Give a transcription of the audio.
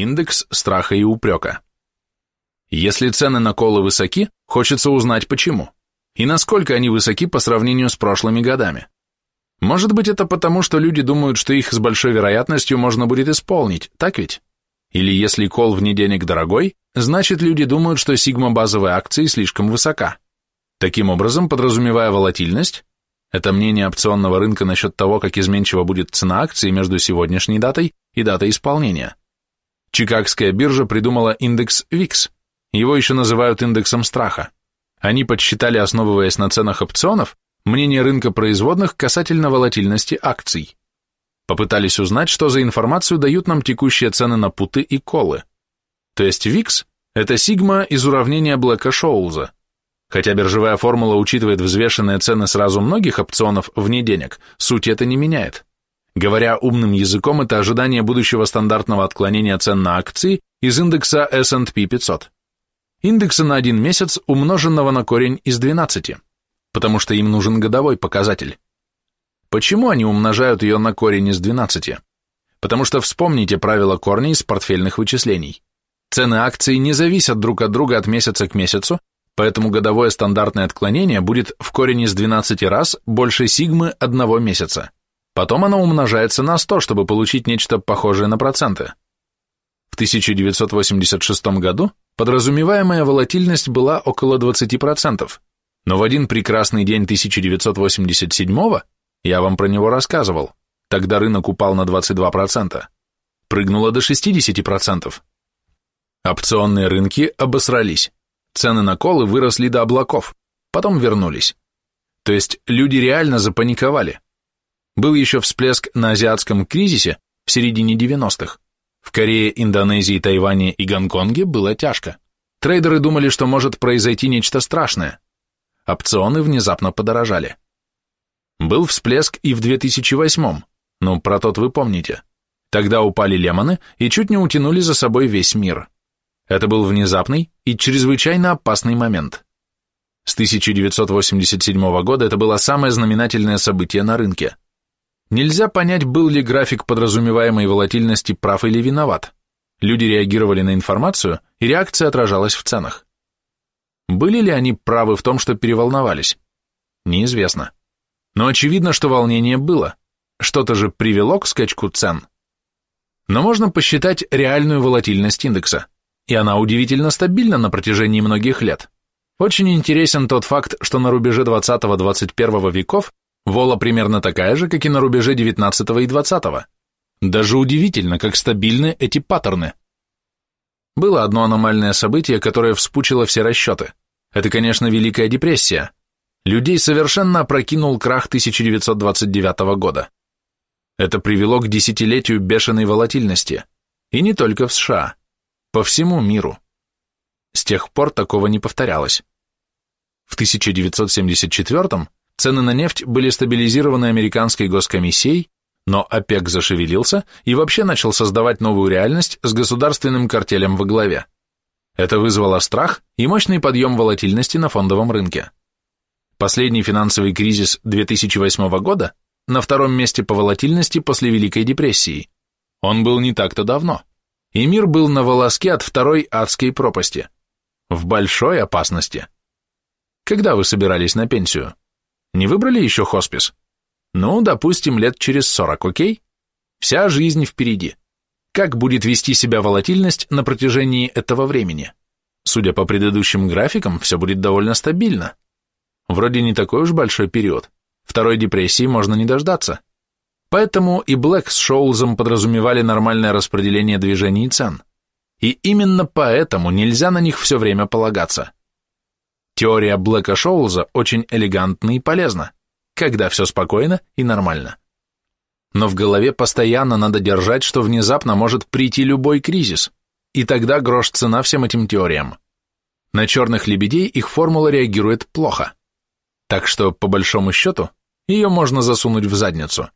Индекс страха и упрека. Если цены на колы высоки, хочется узнать почему. И насколько они высоки по сравнению с прошлыми годами. Может быть это потому, что люди думают, что их с большой вероятностью можно будет исполнить, так ведь? Или если кол вне денег дорогой, значит люди думают, что сигма базовой акции слишком высока. Таким образом, подразумевая волатильность, это мнение опционного рынка насчет того, как изменчива будет цена акции между сегодняшней датой и датой исполнения. Чикагская биржа придумала индекс VIX, его еще называют индексом страха. Они подсчитали, основываясь на ценах опционов, мнение рынка производных касательно волатильности акций. Попытались узнать, что за информацию дают нам текущие цены на путы и колы. То есть VIX – это сигма из уравнения Блэка-Шоулза. Хотя биржевая формула учитывает взвешенные цены сразу многих опционов вне денег, суть это не меняет. Говоря умным языком, это ожидание будущего стандартного отклонения цен на акции из индекса S&P 500. Индекса на один месяц, умноженного на корень из 12, потому что им нужен годовой показатель. Почему они умножают ее на корень из 12? Потому что вспомните правила корней из портфельных вычислений. Цены акций не зависят друг от друга от месяца к месяцу, поэтому годовое стандартное отклонение будет в корень из 12 раз больше сигмы одного месяца. Потом оно умножается на 100, чтобы получить нечто похожее на проценты. В 1986 году подразумеваемая волатильность была около 20%, но в один прекрасный день 1987 я вам про него рассказывал, тогда рынок упал на 22%, прыгнуло до 60%. Опционные рынки обосрались, цены на колы выросли до облаков, потом вернулись. То есть люди реально запаниковали. Был еще всплеск на азиатском кризисе в середине 90-х. В Корее, Индонезии, Тайване и Гонконге было тяжко. Трейдеры думали, что может произойти нечто страшное. Опционы внезапно подорожали. Был всплеск и в 2008-м, ну, про тот вы помните. Тогда упали лемоны и чуть не утянули за собой весь мир. Это был внезапный и чрезвычайно опасный момент. С 1987 года это было самое знаменательное событие на рынке. Нельзя понять, был ли график подразумеваемой волатильности прав или виноват. Люди реагировали на информацию, и реакция отражалась в ценах. Были ли они правы в том, что переволновались? Неизвестно. Но очевидно, что волнение было. Что-то же привело к скачку цен. Но можно посчитать реальную волатильность индекса, и она удивительно стабильна на протяжении многих лет. Очень интересен тот факт, что на рубеже 20-21 веков Вола примерно такая же, как и на рубеже 19 и 20. Даже удивительно, как стабильны эти паттерны. Было одно аномальное событие, которое вспучило все расчеты. Это, конечно, Великая депрессия. Людей совершенно опрокинул крах 1929 года. Это привело к десятилетию бешеной волатильности. И не только в США. По всему миру. С тех пор такого не повторялось. В 1974 Цены на нефть были стабилизированы американской госкомиссией, но ОПЕК зашевелился и вообще начал создавать новую реальность с государственным картелем во главе. Это вызвало страх и мощный подъем волатильности на фондовом рынке. Последний финансовый кризис 2008 года на втором месте по волатильности после Великой депрессии. Он был не так-то давно. И мир был на волоске от второй адской пропасти. В большой опасности. Когда вы собирались на пенсию? Не выбрали еще хоспис? Ну, допустим, лет через сорок, окей? Вся жизнь впереди. Как будет вести себя волатильность на протяжении этого времени? Судя по предыдущим графикам, все будет довольно стабильно. Вроде не такой уж большой период. Второй депрессии можно не дождаться. Поэтому и Блэк с Шоулзом подразумевали нормальное распределение движений цен. И именно поэтому нельзя на них все время полагаться. Теория Блэка Шоулза очень элегантна и полезна, когда все спокойно и нормально. Но в голове постоянно надо держать, что внезапно может прийти любой кризис, и тогда грош цена всем этим теориям. На черных лебедей их формула реагирует плохо. Так что, по большому счету, ее можно засунуть в задницу.